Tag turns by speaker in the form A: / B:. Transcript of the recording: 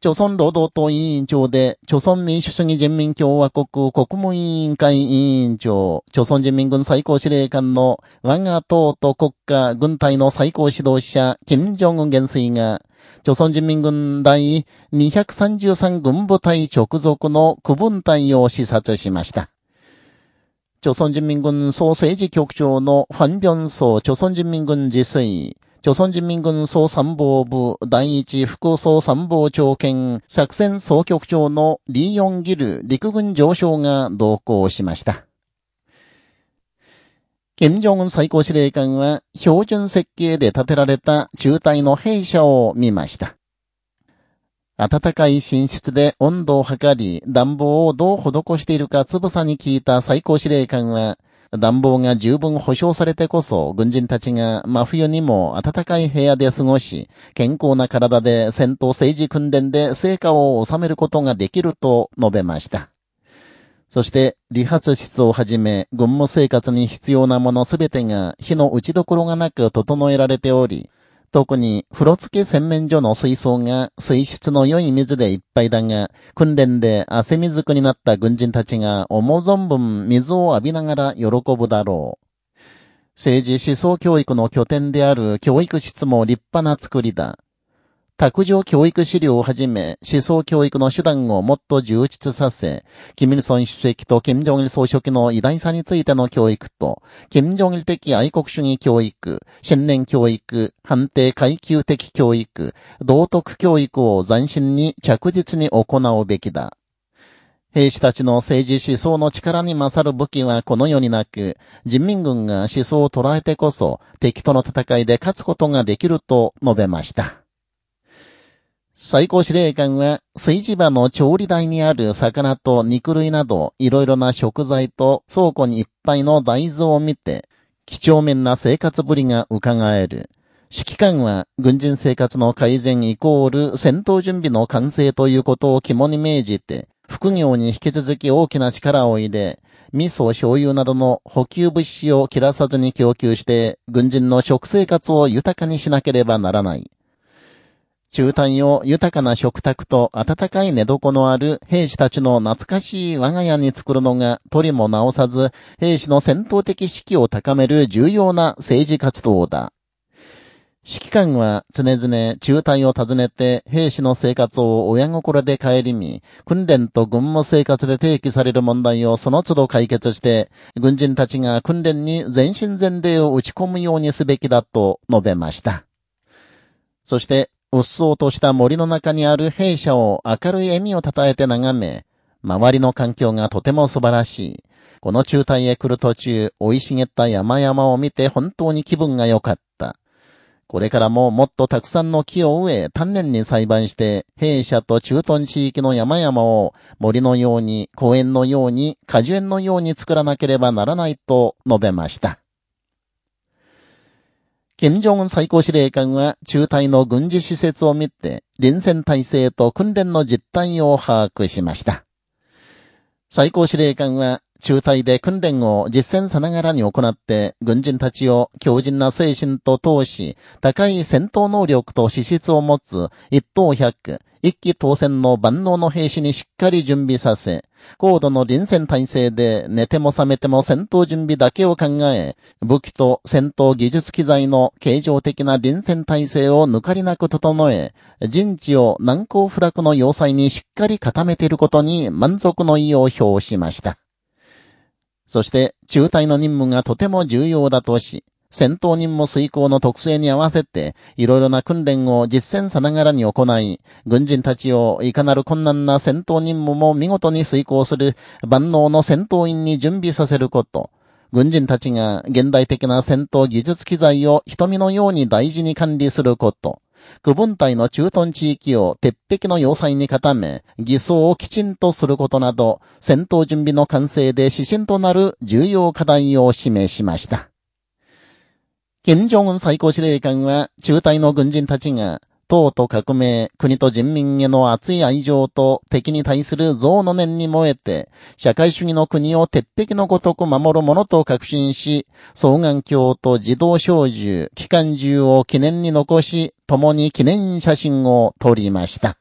A: 朝鮮労働党委員長で、朝鮮民主主義人民共和国国務委員会委員長、朝鮮人民軍最高司令官の我が党と国家軍隊の最高指導者、金正恩元帥が、朝鮮人民軍第233軍部隊直属の区分隊を視察しました。朝鮮人民軍総政治局長のファンビョンソ朝鮮人民軍自炊、朝鮮人民軍総参謀部第一副総参謀長兼作戦総局長のリーヨンギル陸軍上将が同行しました。金正恩最高司令官は標準設計で建てられた中隊の兵舎を見ました。暖かい寝室で温度を測り、暖房をどう施しているかつぶさに聞いた最高司令官は、暖房が十分保障されてこそ、軍人たちが真冬にも暖かい部屋で過ごし、健康な体で戦闘政治訓練で成果を収めることができると述べました。そして、理髪室をはじめ、軍務生活に必要なものすべてが火の打ち所がなく整えられており、特に、風呂付き洗面所の水槽が水質の良い水でいっぱいだが、訓練で汗水くになった軍人たちが思う存分水を浴びながら喜ぶだろう。政治思想教育の拠点である教育室も立派な作りだ。卓上教育資料をはじめ、思想教育の手段をもっと充実させ、キミルソン主席とキム・ジョンイル総書記の偉大さについての教育と、キム・ジョンイル的愛国主義教育、新年教育、判定階級的教育、道徳教育を斬新に着実に行うべきだ。兵士たちの政治思想の力に勝る武器はこの世になく、人民軍が思想を捉えてこそ、敵との戦いで勝つことができると述べました。最高司令官は、水地場の調理台にある魚と肉類など、いろいろな食材と倉庫にいっぱいの大豆を見て、几帳面な生活ぶりが伺える。指揮官は、軍人生活の改善イコール戦闘準備の完成ということを肝に銘じて、副業に引き続き大きな力を入れ、味噌、醤油などの補給物資を切らさずに供給して、軍人の食生活を豊かにしなければならない。中隊を豊かな食卓と暖かい寝床のある兵士たちの懐かしい我が家に作るのが取りも直さず、兵士の戦闘的士気を高める重要な政治活動だ。指揮官は常々中隊を訪ねて兵士の生活を親心で顧み、訓練と軍務生活で提起される問題をその都度解決して、軍人たちが訓練に全身全霊を打ち込むようにすべきだと述べました。そして、うっそうとした森の中にある兵舎を明るい笑みをたたえて眺め、周りの環境がとても素晴らしい。この中隊へ来る途中、生い茂った山々を見て本当に気分が良かった。これからももっとたくさんの木を植え、丹念に栽培して、兵舎と駐屯地域の山々を森のように、公園のように、果樹園のように作らなければならないと述べました。金正恩最高司令官は中隊の軍事施設を見て、臨戦体制と訓練の実態を把握しました。最高司令官は中隊で訓練を実践さながらに行って、軍人たちを強靭な精神と投資、高い戦闘能力と資質を持つ一等百、一気当選の万能の兵士にしっかり準備させ、高度の臨戦態勢で寝ても覚めても戦闘準備だけを考え、武器と戦闘技術機材の形状的な臨戦態勢を抜かりなく整え、陣地を難攻不落の要塞にしっかり固めていることに満足の意を表しました。そして、中隊の任務がとても重要だとし、戦闘任務遂行の特性に合わせて、いろいろな訓練を実践さながらに行い、軍人たちをいかなる困難な戦闘任務も見事に遂行する万能の戦闘員に準備させること、軍人たちが現代的な戦闘技術機材を瞳のように大事に管理すること、区分隊の駐屯地域を鉄壁の要塞に固め、偽装をきちんとすることなど、戦闘準備の完成で指針となる重要課題を示しました。金正恩最高司令官は、中隊の軍人たちが、党と革命、国と人民への熱い愛情と敵に対する憎の念に燃えて、社会主義の国を鉄壁のごとく守るものと確信し、双眼鏡と自動小銃、機関銃を記念に残し、共に記念写真を撮りました。